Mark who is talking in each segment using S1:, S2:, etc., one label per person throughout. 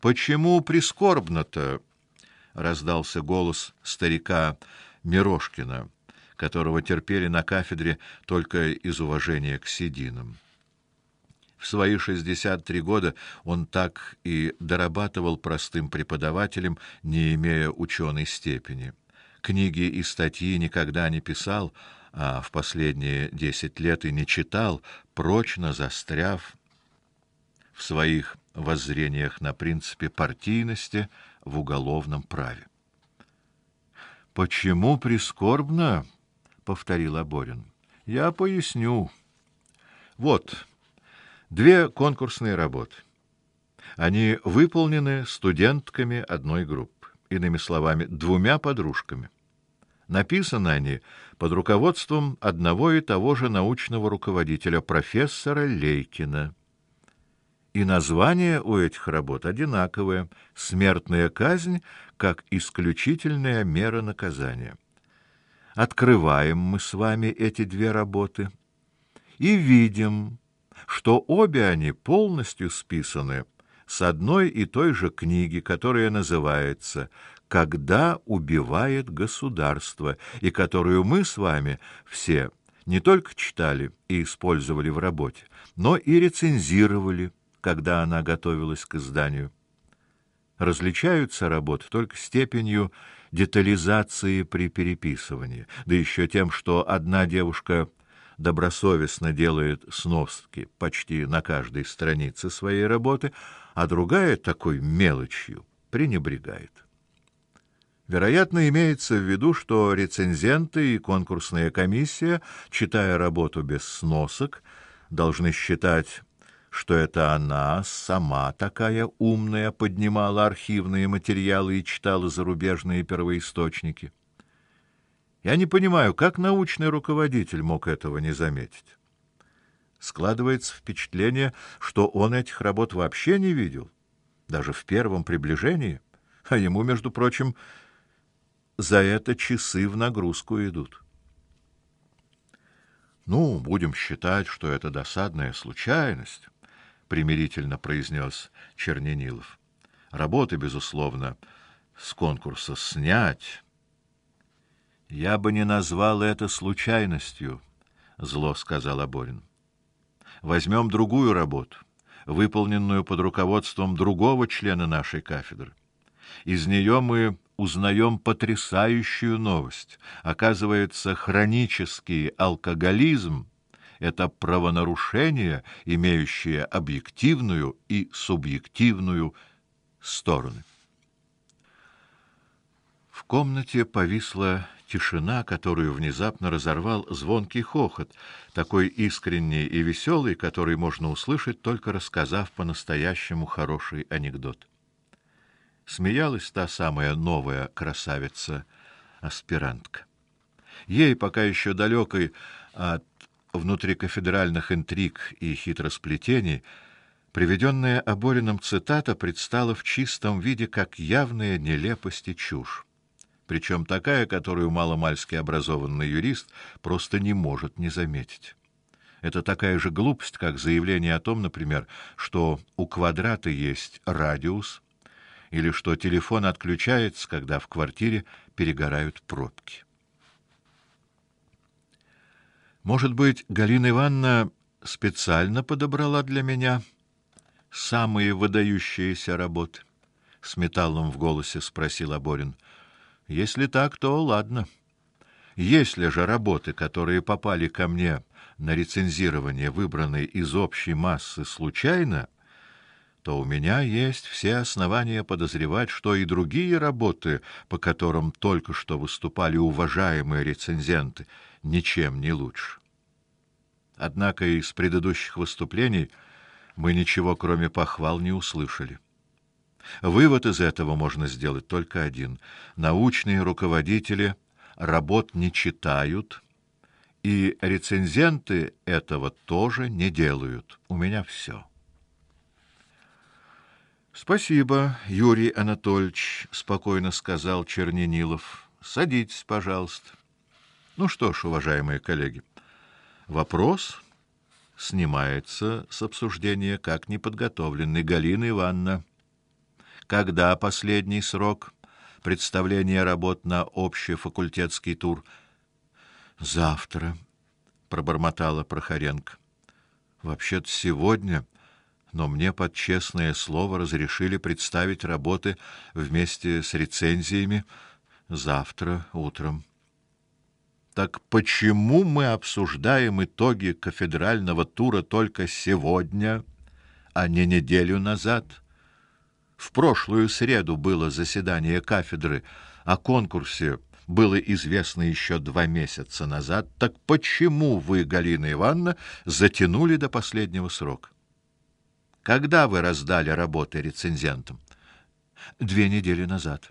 S1: Почему прискорбно-то? раздался голос старика Мирошкина, которого терпели на кафедре только из уважения к сединам. В свои 63 года он так и дорабатывал простым преподавателем, не имея ученой степени. Книги и статьи никогда не писал, а в последние десять лет и не читал, прочно застряв в своих воззрениях на принципе партийности в уголовном праве. Почему прискорбно, повторил Аборин. Я поясню. Вот две конкурсные работы. Они выполнены студентками одной группы, иными словами, двумя подружками. Написаны они под руководством одного и того же научного руководителя профессора Лейкина. И название у этих работ одинаковое: Смертная казнь как исключительная мера наказания. Открываем мы с вами эти две работы и видим, что обе они полностью списаны с одной и той же книги, которая называется Когда убивает государство, и которую мы с вами все не только читали и использовали в работе, но и рецензировали, когда она готовилась к изданию. Различаются работы только степенью детализации при переписывании, да еще тем, что одна девушка добросовестно делает сноски почти на каждой странице своей работы, а другая такой мелочью пренебрегает. Вероятно, имеется в виду, что рецензенты и конкурсная комиссия, читая работу без сносок, должны считать что это она сама такая умная поднимала архивные материалы и читала зарубежные первоисточники. Я не понимаю, как научный руководитель мог этого не заметить. Складывается впечатление, что он этих работ вообще не видел, даже в первом приближении, а ему, между прочим, за это часы в нагрузку идут. Ну, будем считать, что это досадная случайность примирительно произнес Черненилов. Работы, безусловно, с конкурса снять. Я бы не назвал это случайностью, зло сказал Аборин. Возьмем другую работу, выполненную под руководством другого члена нашей кафедры. Из нее мы узнаем потрясающую новость. Оказывается, хронический алкоголизм это правонарушение, имеющее объективную и субъективную стороны. В комнате повисла тишина, которую внезапно разорвал звонкий хохот, такой искренний и веселый, который можно услышать только рассказав по-настоящему хороший анекдот. Смеялась та самая новая красавица аспирантка. Ей пока еще далекой от внутри кафедральных интриг и хитросплетений, приведенная Обориным цитата предстала в чистом виде как явная нелепость и чушь. Причем такая, которую маломальски образованный юрист просто не может не заметить. Это такая же глупость, как заявление о том, например, что у квадрата есть радиус, или что телефон отключается, когда в квартире перегорают пробки. Может быть, Галина Ивановна специально подобрала для меня самые выдающиеся работы? С металлом в голосе спросил Аборин. Если так, то ладно. Если же работы, которые попали ко мне на рецензирование, выбраны из общей массы случайно, то у меня есть все основания подозревать, что и другие работы, по которым только что выступали уважаемые рецензенты, ничем не лучше. Однако из предыдущих выступлений мы ничего, кроме похвал, не услышали. Вывод из этого можно сделать только один: научные руководители работ не читают, и рецензенты этого тоже не делают. У меня все. Спасибо, Юрий Анатольевич, спокойно сказал Черненилов. Садитесь, пожалуйста. Ну что ж, уважаемые коллеги, вопрос снимается с обсуждения как неподготовленный Галина Ивановна. Когда последний срок представления работ на общий факультетский тур? Завтра, пробормотала Прохоренко. Вообще-то сегодня, но мне под честное слово разрешили представить работы вместе с рецензиями завтра утром. Так почему мы обсуждаем итоги кафедрального тура только сегодня, а не неделю назад? В прошлую среду было заседание кафедры, о конкурсе было известно еще два месяца назад. Так почему вы, Галина Ивановна, затянули до последнего срока? Когда вы раздали работы рецензентам? Две недели назад.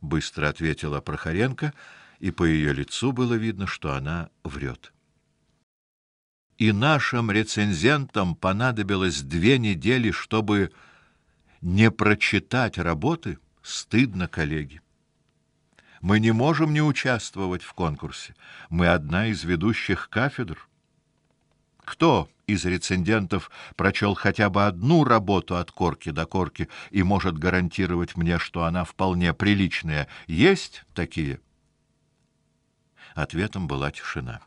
S1: Быстро ответила Прохоренко и по ее лицу было видно, что она врет. И нашим рецензентам понадобилось две недели, чтобы не прочитать работы. Стыдно, коллеги. Мы не можем не участвовать в конкурсе. Мы одна из ведущих кафедр. Кто из рецензентов прочел хотя бы одну работу от корки до корки и может гарантировать мне, что она вполне приличная? Есть такие? Ответом была тишина.